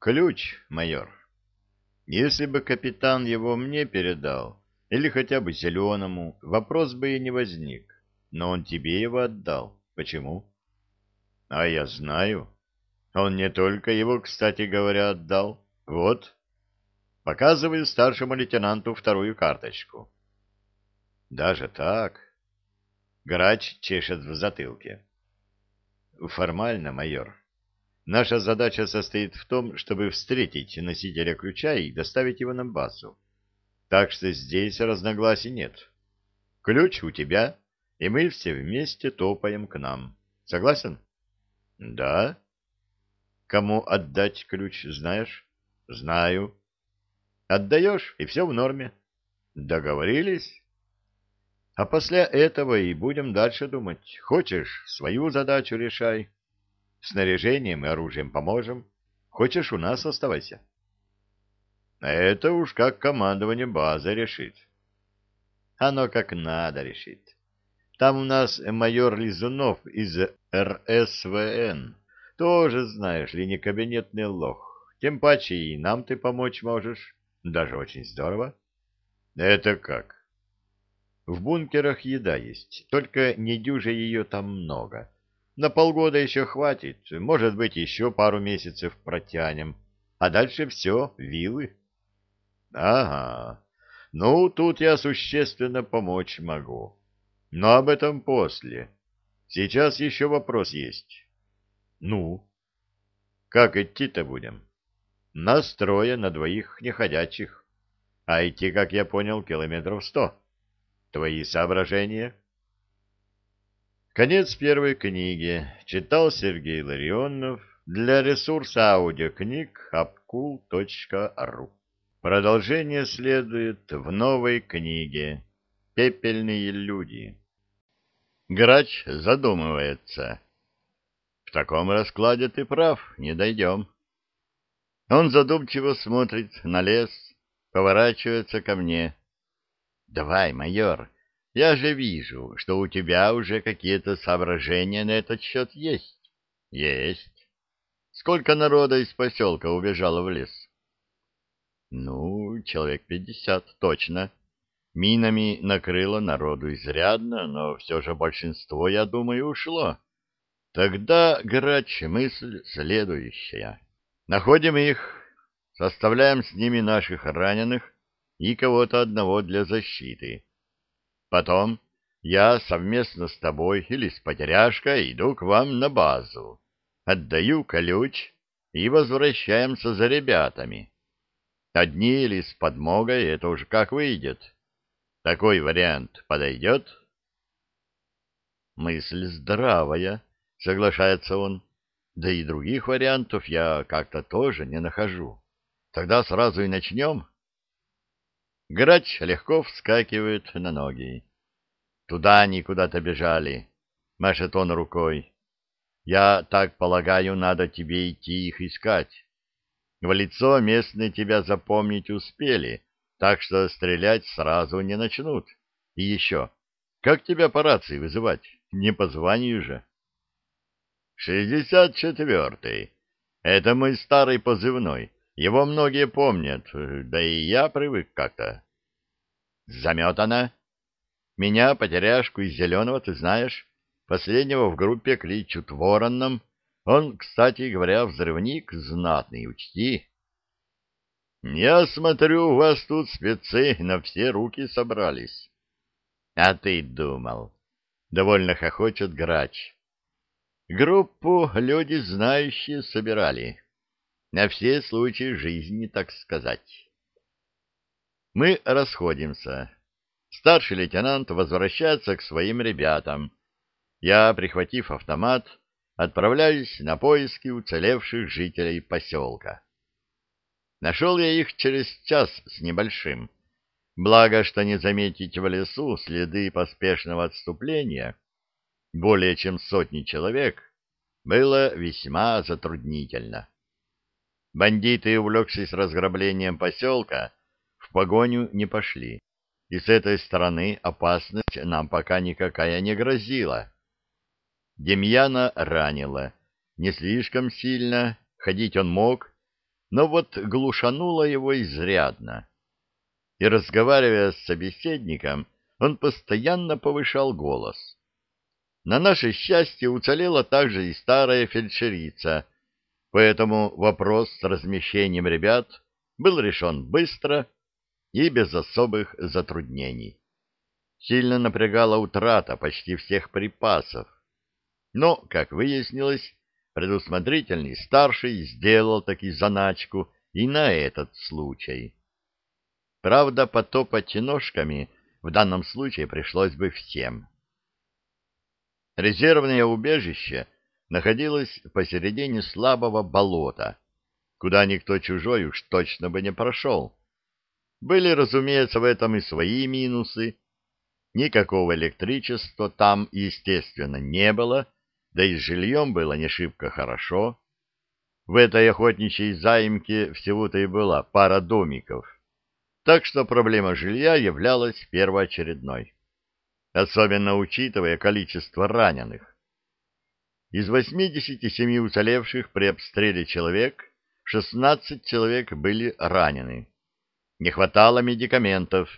Ключ, майор. Если бы капитан его мне передал, или хотя бы зеленому, вопрос бы и не возник. Но он тебе его отдал. Почему? А я знаю. Он не только его, кстати говоря, отдал. Вот. Показываю старшему лейтенанту вторую карточку. Даже так? Грач чешет в затылке. Формально, майор. Наша задача состоит в том, чтобы встретить носителя ключа и доставить его на базу. Так что здесь разногласий нет. Ключ у тебя, и мы все вместе топаем к нам. Согласен? Да. Кому отдать ключ, знаешь? Знаю. Отдаешь, и все в норме. Договорились? А после этого и будем дальше думать. Хочешь, свою задачу решай. Снаряжением и оружием поможем. Хочешь, у нас оставайся. Это уж как командование базы решит. Оно как надо решит. Там у нас майор Лизунов из РСВН. Тоже, знаешь ли, не кабинетный лох. Тем паче и нам ты помочь можешь. Даже очень здорово. Это как? В бункерах еда есть, только не дюже ее там много. На полгода еще хватит, может быть, еще пару месяцев протянем. А дальше все, вилы. Ага, ну, тут я существенно помочь могу. Но об этом после. Сейчас еще вопрос есть. Ну? Как идти-то будем? Настроя на двоих неходячих. А идти, как я понял, километров сто. Твои соображения? Конец первой книги. Читал Сергей Ларионов для ресурса аудиокниг apkul.ru. Продолжение следует в новой книге «Пепельные люди». Грач задумывается. В таком раскладе ты прав, не дойдем. Он задумчиво смотрит на лес, поворачивается ко мне. Давай, майор, я же вижу, что у тебя уже какие-то соображения на этот счет есть. Есть. Сколько народа из поселка убежало в лес? Ну, человек пятьдесят, точно. Минами накрыло народу изрядно, но все же большинство, я думаю, ушло. Тогда, грач, мысль следующая. Находим их, составляем с ними наших раненых и кого-то одного для защиты. Потом я совместно с тобой или с потеряшкой иду к вам на базу, отдаю ключ и возвращаемся за ребятами. Одни или с подмогой, это уж как выйдет. Такой вариант подойдет? Мысль здравая, соглашается он. Да и других вариантов я как-то тоже не нахожу. Тогда сразу и начнем. Грач легко вскакивает на ноги. Туда они куда-то бежали, машет он рукой. Я так полагаю, надо тебе идти их искать. В лицо местные тебя запомнить успели, так что стрелять сразу не начнут. И еще, как тебя по рации вызывать? Не позвоню же. Шестьдесят четвертый. Это мой старый позывной. Его многие помнят, да и я привык как-то. Заметано. Меня, потеряшку из зеленого, ты знаешь. Последнего в группе кличут Вороном. Он, кстати говоря, взрывник знатный, учти. Я смотрю, у вас тут спецы на все руки собрались. А ты думал. Довольно хохочет грач. Группу люди знающие собирали. На все случаи жизни, так сказать. Мы расходимся. Старший лейтенант возвращается к своим ребятам. Я, прихватив автомат, отправляюсь на поиски уцелевших жителей поселка. Нашел я их через час с небольшим. Благо, что не заметить в лесу следы поспешного отступления более чем сотни человек было весьма затруднительно. Бандиты, увлекшись разграблением поселка, в погоню не пошли, и с этой стороны опасность нам пока никакая не грозила. Демьяна ранила, не слишком сильно, ходить он мог, но вот глушануло его изрядно. И, разговаривая с собеседником, он постоянно повышал голос. На наше счастье уцелела также и старая фельдшерица, поэтому вопрос с размещением ребят был решен быстро и без особых затруднений. Сильно напрягала утрата почти всех припасов. Но, как выяснилось, предусмотрительный старший сделал таки заначку и на этот случай. Правда, потопать ножками в данном случае пришлось бы всем. Резервное убежище находилось посередине слабого болота, куда никто чужой уж точно бы не прошел. Были, разумеется, в этом и свои минусы. Никакого электричества там, естественно, не было, да и с жильем было не шибко хорошо. В этой охотничьей заимке всего-то и была пара домиков, так что проблема жилья являлась первоочередной, особенно учитывая количество раненых. Из 87 уцелевших при обстреле человек 16 человек были ранены. Не хватало медикаментов,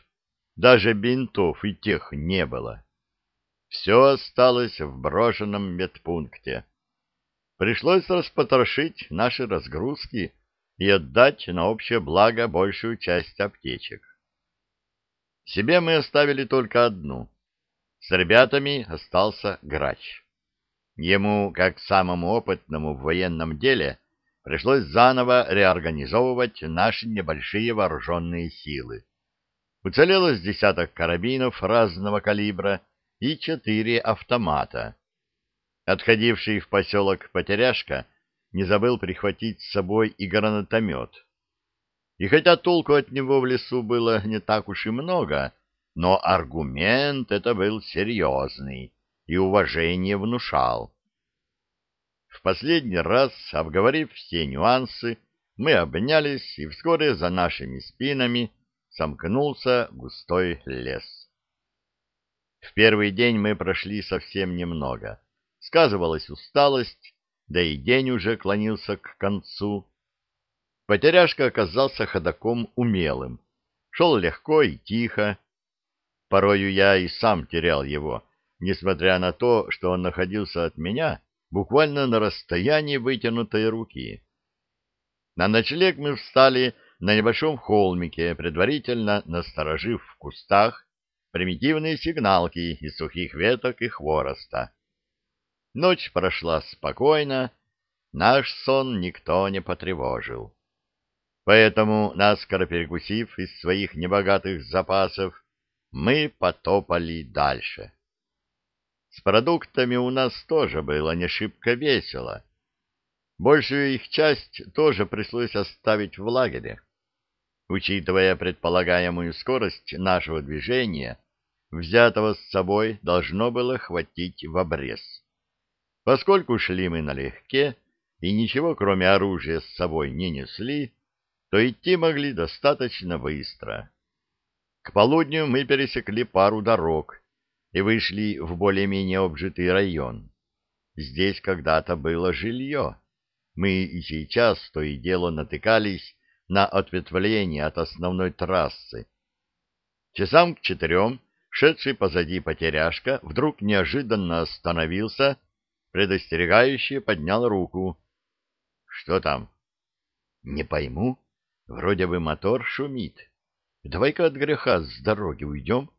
даже бинтов и тех не было. Все осталось в брошенном медпункте. Пришлось распотрошить наши разгрузки и отдать на общее благо большую часть аптечек. Себе мы оставили только одну. С ребятами остался грач. Ему, как самому опытному в военном деле, пришлось заново реорганизовывать наши небольшие вооруженные силы. Уцелело с десяток карабинов разного калибра и четыре автомата. Отходивший в поселок Потеряшка не забыл прихватить с собой и гранатомет. И хотя толку от него в лесу было не так уж и много, но аргумент это был серьезный и уважение внушал. В последний раз, обговорив все нюансы, мы обнялись, и вскоре за нашими спинами сомкнулся густой лес. В первый день мы прошли совсем немного. Сказывалась усталость, да и день уже клонился к концу. Потеряшка оказался ходаком умелым, шел легко и тихо. Порою я и сам терял его, несмотря на то, что он находился от меня буквально на расстоянии вытянутой руки. На ночлег мы встали на небольшом холмике, предварительно насторожив в кустах примитивные сигналки из сухих веток и хвороста. Ночь прошла спокойно, наш сон никто не потревожил. Поэтому, наскоро перекусив из своих небогатых запасов, мы потопали дальше. С продуктами у нас тоже было не шибко весело. Большую их часть тоже пришлось оставить в лагере. Учитывая предполагаемую скорость нашего движения, взятого с собой должно было хватить в обрез. Поскольку шли мы налегке и ничего, кроме оружия, с собой не несли, то идти могли достаточно быстро. К полудню мы пересекли пару дорог и вышли в более-менее обжитый район. Здесь когда-то было жилье. Мы и сейчас то и дело натыкались на ответвление от основной трассы. Часам к четырем шедший позади потеряшка вдруг неожиданно остановился, предостерегающе поднял руку. — Что там? — Не пойму. Вроде бы мотор шумит. Давай-ка от греха с дороги уйдем.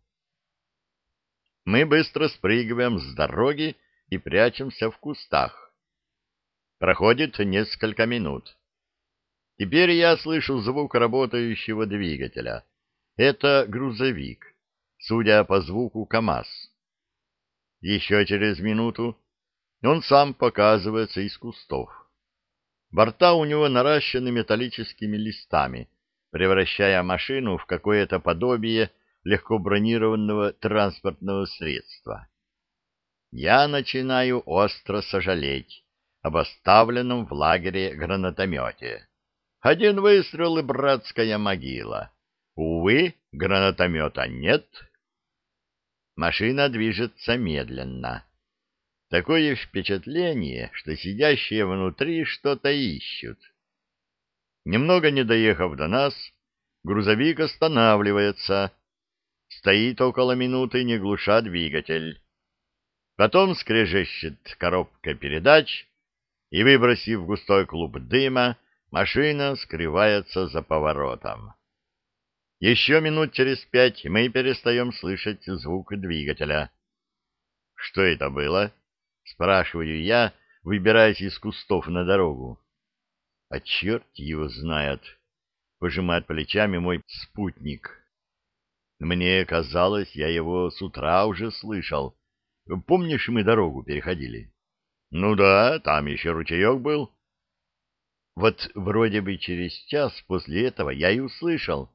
Мы быстро спрыгиваем с дороги и прячемся в кустах. Проходит несколько минут. Теперь я слышу звук работающего двигателя. Это грузовик, судя по звуку КАМАЗ. Еще через минуту он сам показывается из кустов. Борта у него наращены металлическими листами, превращая машину в какое-то подобие легко бронированного транспортного средства. Я начинаю остро сожалеть об оставленном в лагере гранатомете. Один выстрел и братская могила. Увы, гранатомета нет. Машина движется медленно. Такое впечатление, что сидящие внутри что-то ищут. Немного не доехав до нас, грузовик останавливается. Стоит около минуты, не глуша двигатель. Потом скрежещет коробка передач, и, выбросив густой клуб дыма, машина скрывается за поворотом. Еще минут через пять мы перестаем слышать звук двигателя. «Что это было?» — спрашиваю я, выбираясь из кустов на дорогу. «А черт его знает!» — пожимает плечами мой спутник. «Мне казалось, я его с утра уже слышал. Помнишь, мы дорогу переходили?» «Ну да, там еще ручеек был». Вот вроде бы через час после этого я и услышал,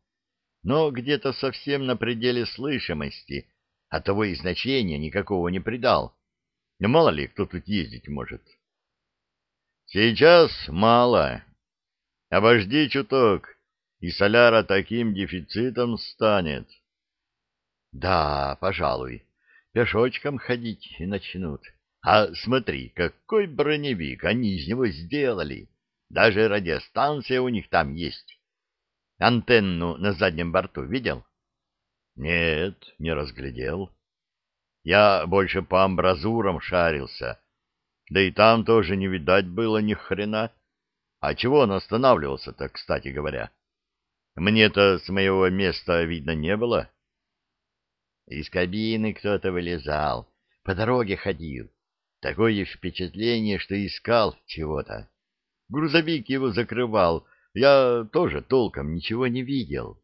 но где-то совсем на пределе слышимости, а того и значения никакого не придал. Но мало ли, кто тут ездить может. Сейчас мало. Обожди чуток, и соляра таким дефицитом станет. Да, пожалуй, пешочком ходить начнут. А смотри, какой броневик они из него сделали. Даже радиостанция у них там есть. Антенну на заднем борту видел? Нет, не разглядел. Я больше по амбразурам шарился. Да и там тоже не видать было ни хрена. А чего он останавливался-то, кстати говоря? Мне-то с моего места видно не было. Из кабины кто-то вылезал, по дороге ходил. Такое впечатление, что искал чего-то. Грузовик его закрывал, я тоже толком ничего не видел.